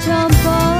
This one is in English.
Jump off.